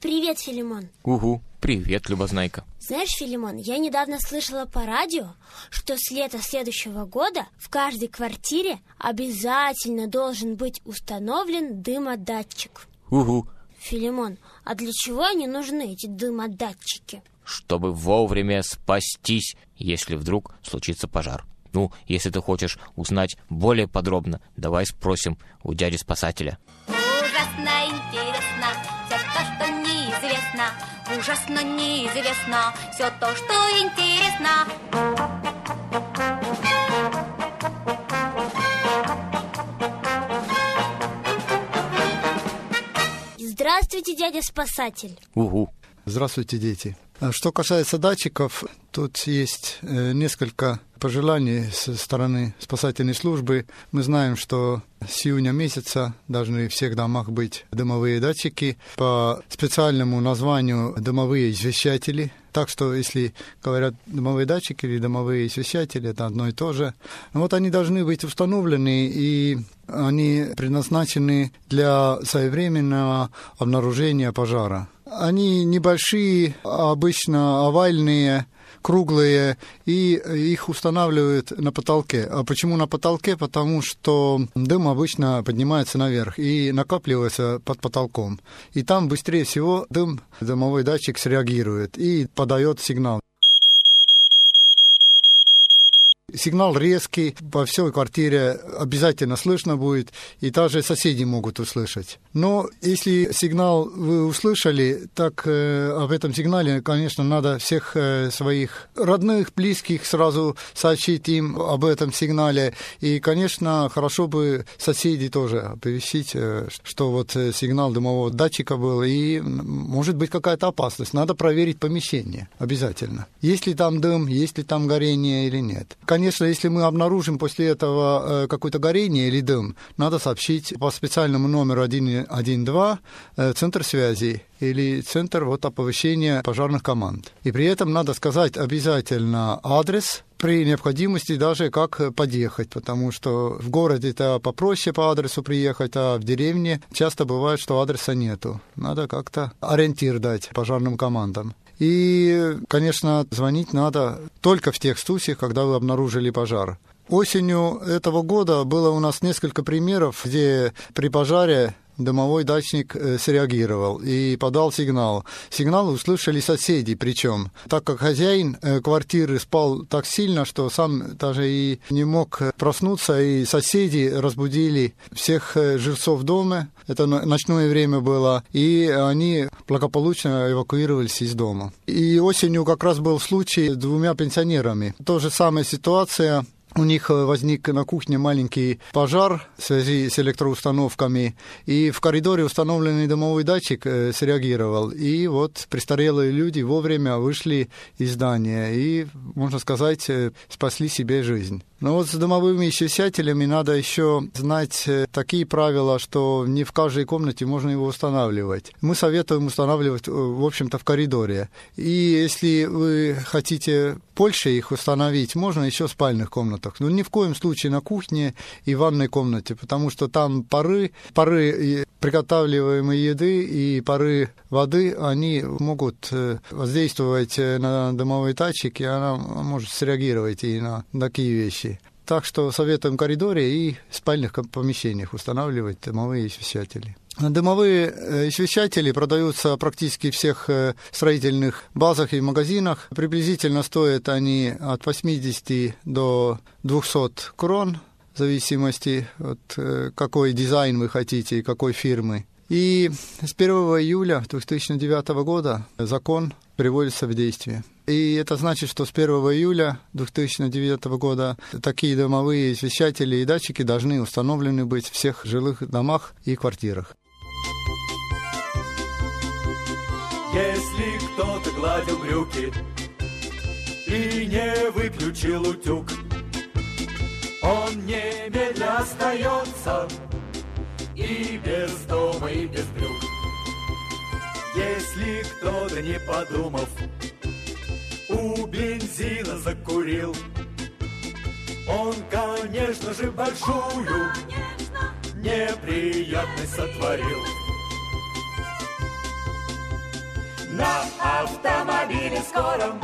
Привет, Филимон. Угу, привет, Любознайка. Знаешь, Филимон, я недавно слышала по радио, что с лета следующего года в каждой квартире обязательно должен быть установлен дымодатчик. Угу, Филимон, а для чего они нужны, эти дымодатчики? чтобы вовремя спастись, если вдруг случится пожар. Ну, если ты хочешь узнать более подробно, давай спросим у дяди-спасателя. Ужасно неизвестно все то, что интересно. Здравствуйте, дядя-спасатель. Угу, Здравствуйте, дети. А Что касается датчиков, тут есть э, несколько пожеланий со стороны спасательной службы. Мы знаем, что с июня месяца должны в всех домах быть дымовые датчики по специальному названию дымовые извещатели. Так что, если говорят дымовые датчики или дымовые извещатели, это одно и то же. Вот они должны быть установлены, и они предназначены для своевременного обнаружения пожара. Они небольшие, обычно овальные, круглые, и их устанавливают на потолке. А почему на потолке? Потому что дым обычно поднимается наверх и накапливается под потолком. И там быстрее всего дым, дымовой датчик среагирует и подает сигнал. Сигнал резкий, по всей квартире обязательно слышно будет, и даже соседи могут услышать. Но если сигнал вы услышали, так э, об этом сигнале, конечно, надо всех э, своих родных, близких сразу сообщить им об этом сигнале. И, конечно, хорошо бы соседей тоже оповестить, э, что вот э, сигнал дымового датчика был, и может быть какая-то опасность. Надо проверить помещение обязательно. Есть ли там дым, есть ли там горение или нет. Конечно, если мы обнаружим после этого э, какое-то горение или дым, надо сообщить по специальному номеру 112 э, центр связи или центр вот оповещения пожарных команд. И при этом надо сказать обязательно адрес, при необходимости даже как подъехать, потому что в городе это попроще по адресу приехать, а в деревне часто бывает, что адреса нету. Надо как-то ориентир дать пожарным командам. И, конечно, звонить надо только в тех случаях, когда вы обнаружили пожар. Осенью этого года было у нас несколько примеров, где при пожаре дымовой датчик э, среагировал и подал сигнал. Сигнал услышали соседи, причем, так как хозяин э, квартиры спал так сильно, что сам даже и не мог э, проснуться, и соседи разбудили всех жильцов дома. Это но- ночное время было, и они благополучно эвакуировались из дома. И осенью как раз был случай с двумя пенсионерами. То же самая ситуация у них э, возник на кухне маленький пожар в связи с электроустановками, и в коридоре установленный дымовой датчик э, среагировал. И вот престарелые люди вовремя вышли из здания и, можно сказать, э, спасли себе жизнь. Но вот с дымовыми исчислятелями надо еще знать э, такие правила, что не в каждой комнате можно его устанавливать. Мы советуем устанавливать, э, в общем-то, в коридоре. И если вы хотите больше их установить, можно еще в спальных комнатах. Но ни в коем случае на кухне и ванной комнате, потому что там пары, пары и приготавливаемой еды и пары воды, они могут э, воздействовать э, на дымовой датчик, и она может среагировать и на такие вещи. Так что советуем в коридоре и спальных помещениях устанавливать дымовые освещатели. Дымовые э, освещатели продаются практически в всех э, строительных базах и магазинах. Приблизительно стоят они от 80 до 200 крон, в зависимости от э, какой дизайн вы хотите и какой фирмы. И с 1 июля 2009 года закон приводится в действие. И это значит, что с 1 июля 2009 года такие домовые освещатели и датчики должны установлены быть в всех жилых домах и квартирах. Если кто-то гладил брюки и не выключил утюг, он немедля остается и без дома, и без брюк. Если кто-то, не подумав, у бензина закурил, он, конечно же, большую неприятность сотворил. На автомобиле скором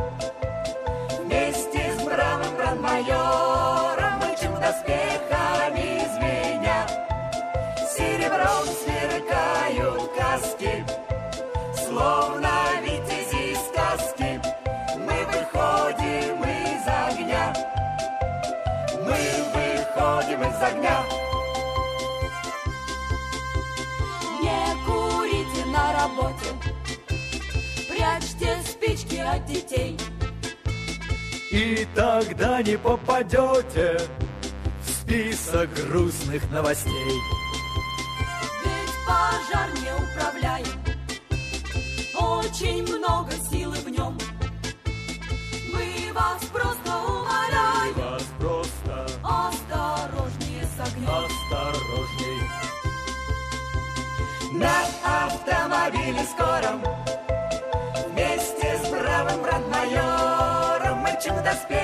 огня Не курите на работе, прячьте спички от детей. И тогда не попадете в список грустных новостей. Ведь пожар не управляем, очень много силы в нем. Мы вас просто автомобиле скором Вместе с бравым брандмайором Мчим доспех